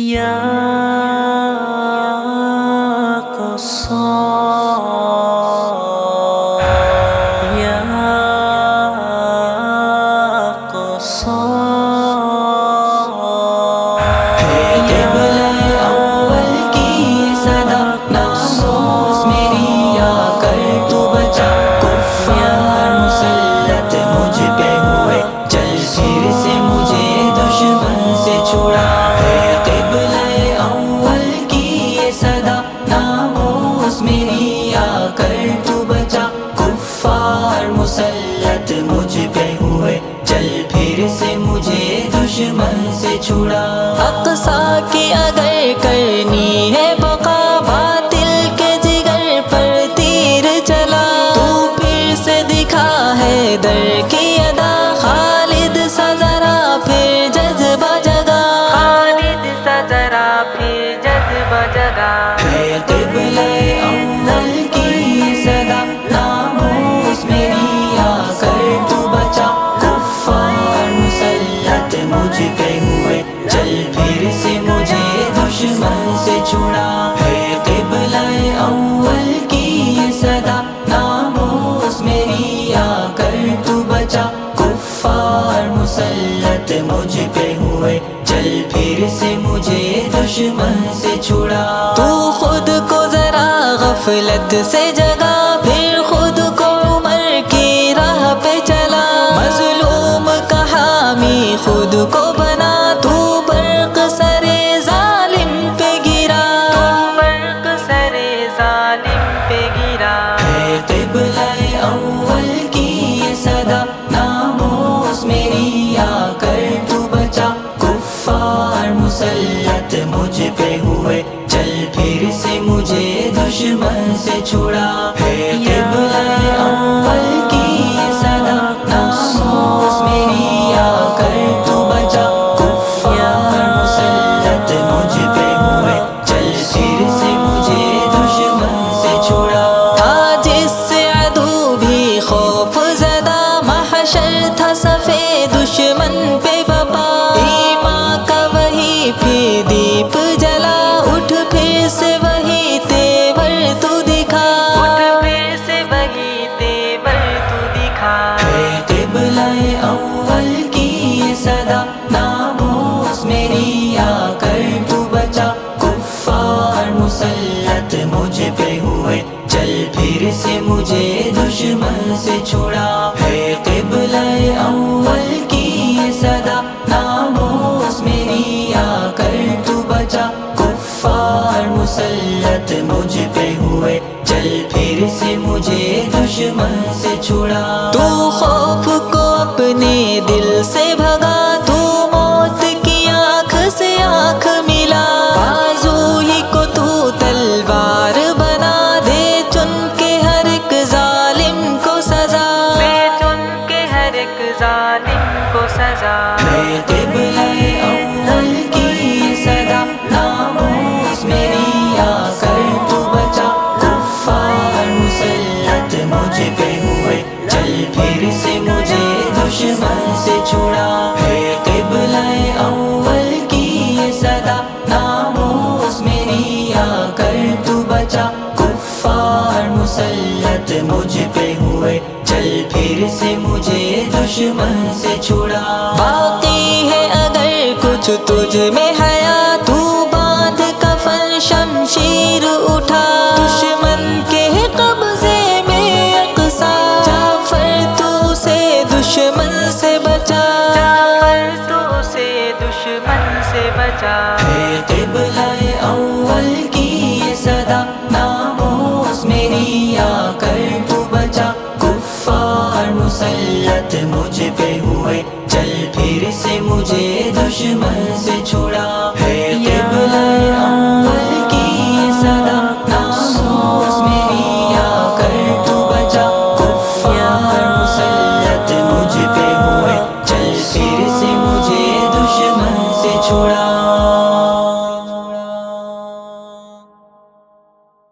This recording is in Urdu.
یا کر تو بچا کفار مسلط مجھ پہ ہوئے۔ چل پھر سے مجھے دشمن سے چھوڑا۔ اقصا کی اگر کرنی ہے بقا باطل کے جگر پر تیر چلا۔ تو پھر سے دکھا ہے در کی ادا۔ خالد سا ذرا پھر جذبہ جگا۔ خالد سا ذرا پھر جذبہ جگا۔ ہے قبلہ مجھ پہ ہوئے، چل پھر سے مجھے دشمن سے چھوڑا۔ ہے قبلہ اول کی یہ صدا ناموس میری آ کر تو بچا۔ کفار مسلط مجھ پہ ہوئے، چل پھر سے مجھے دشمن سے چھوڑا۔ تو خود کو ذرا غفلت سے جگا دشمن سے چھوڑا۔ مجھے دشمن سے چھوڑا۔ ہے قبل اول کی یہ صدا۔ ناموس میری آ کر تو بچا۔ کفار مسلط مجھ پہ ہوئے۔ چل پھر سے مجھے دشمن سے چھوڑا۔ مسلط پہ ہوئے چل پھر سے مجھے دشمن سے چھوڑا ہے قبلہ اول کی یہ صدا ناموس میری آ کر تو بچا کفار مسلط مجھ پہ ہوئے چل پھر سے مجھے دشمن سے چھوڑا باقی ہے اگر کچھ تجھ میں حیا دشمن سے بچا ہے اول کی یہ صدا ناموس میری آ کر تو بچا کفار مسلط مجھ پہ ہوئے، چل پھر سے مجھے دشمن سے